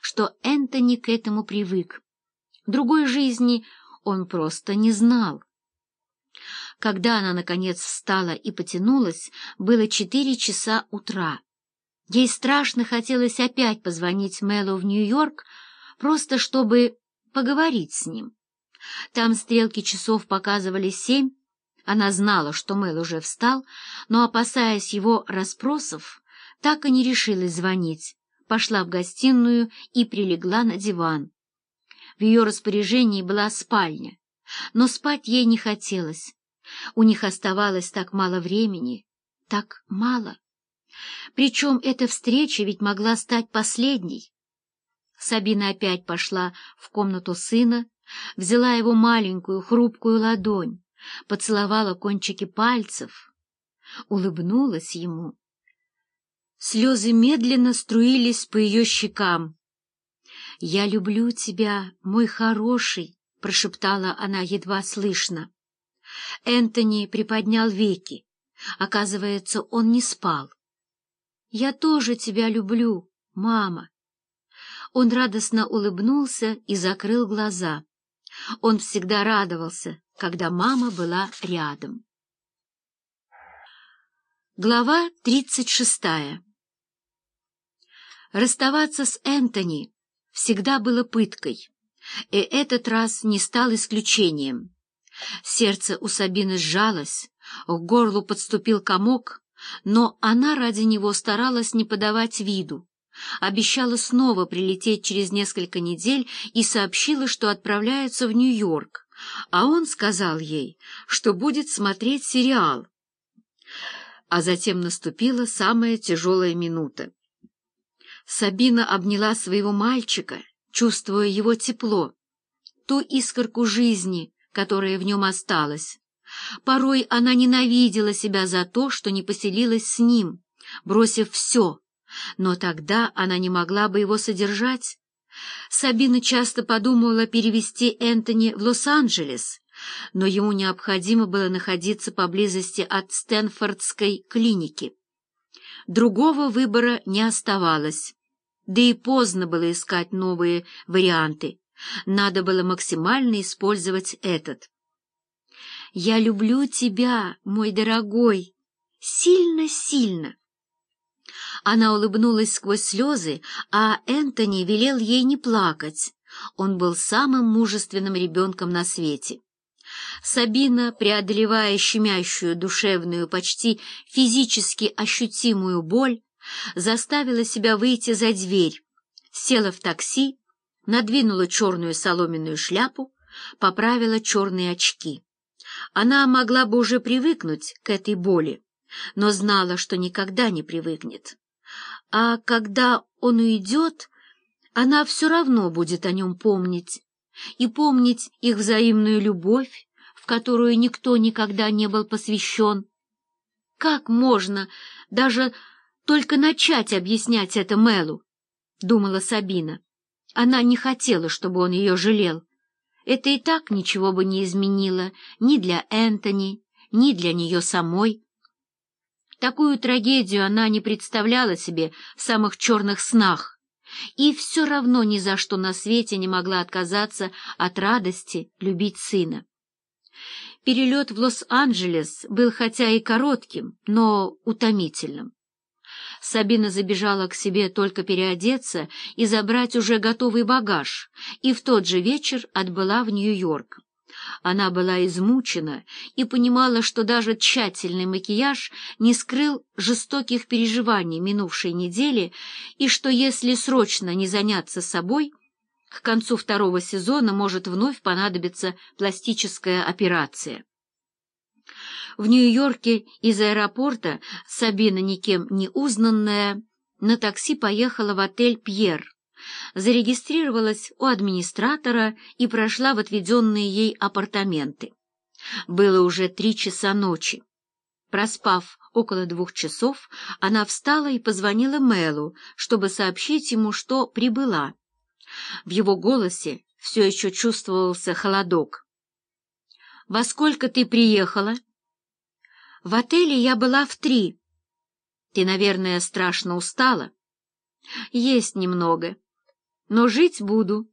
что Энтони к этому привык. Другой жизни он просто не знал. Когда она, наконец, встала и потянулась, было четыре часа утра. Ей страшно хотелось опять позвонить Мэлу в Нью-Йорк, просто чтобы поговорить с ним. Там стрелки часов показывали семь. Она знала, что Мэл уже встал, но, опасаясь его расспросов, так и не решилась звонить. Пошла в гостиную и прилегла на диван. В ее распоряжении была спальня, но спать ей не хотелось. У них оставалось так мало времени, так мало. Причем эта встреча ведь могла стать последней. Сабина опять пошла в комнату сына, взяла его маленькую хрупкую ладонь, поцеловала кончики пальцев, улыбнулась ему. Слезы медленно струились по ее щекам. «Я люблю тебя, мой хороший», — прошептала она едва слышно. Энтони приподнял веки. Оказывается, он не спал. «Я тоже тебя люблю, мама». Он радостно улыбнулся и закрыл глаза. Он всегда радовался, когда мама была рядом. Глава тридцать шестая Расставаться с Энтони всегда было пыткой, и этот раз не стал исключением. Сердце у Сабины сжалось, к горлу подступил комок, но она ради него старалась не подавать виду. Обещала снова прилететь через несколько недель и сообщила, что отправляется в Нью-Йорк, а он сказал ей, что будет смотреть сериал. А затем наступила самая тяжелая минута. Сабина обняла своего мальчика, чувствуя его тепло, ту искорку жизни, которая в нем осталась. Порой она ненавидела себя за то, что не поселилась с ним, бросив все, но тогда она не могла бы его содержать. Сабина часто подумала перевести Энтони в Лос-Анджелес, но ему необходимо было находиться поблизости от Стэнфордской клиники. Другого выбора не оставалось, да и поздно было искать новые варианты. Надо было максимально использовать этот. «Я люблю тебя, мой дорогой, сильно-сильно!» Она улыбнулась сквозь слезы, а Энтони велел ей не плакать. Он был самым мужественным ребенком на свете. Сабина, преодолевая щемящую душевную, почти физически ощутимую боль, заставила себя выйти за дверь, села в такси надвинула черную соломенную шляпу, поправила черные очки. Она могла бы уже привыкнуть к этой боли, но знала, что никогда не привыкнет. А когда он уйдет, она все равно будет о нем помнить, и помнить их взаимную любовь, в которую никто никогда не был посвящен. Как можно даже только начать объяснять это Мэлу, — думала Сабина. Она не хотела, чтобы он ее жалел. Это и так ничего бы не изменило ни для Энтони, ни для нее самой. Такую трагедию она не представляла себе в самых черных снах, и все равно ни за что на свете не могла отказаться от радости любить сына. Перелет в Лос-Анджелес был хотя и коротким, но утомительным. Сабина забежала к себе только переодеться и забрать уже готовый багаж, и в тот же вечер отбыла в Нью-Йорк. Она была измучена и понимала, что даже тщательный макияж не скрыл жестоких переживаний минувшей недели, и что если срочно не заняться собой, к концу второго сезона может вновь понадобиться пластическая операция. В Нью-Йорке из аэропорта Сабина, никем не узнанная, на такси поехала в отель «Пьер», зарегистрировалась у администратора и прошла в отведенные ей апартаменты. Было уже три часа ночи. Проспав около двух часов, она встала и позвонила Мэлу, чтобы сообщить ему, что прибыла. В его голосе все еще чувствовался холодок. «Во сколько ты приехала?» В отеле я была в три. Ты, наверное, страшно устала? Есть немного. но жить буду.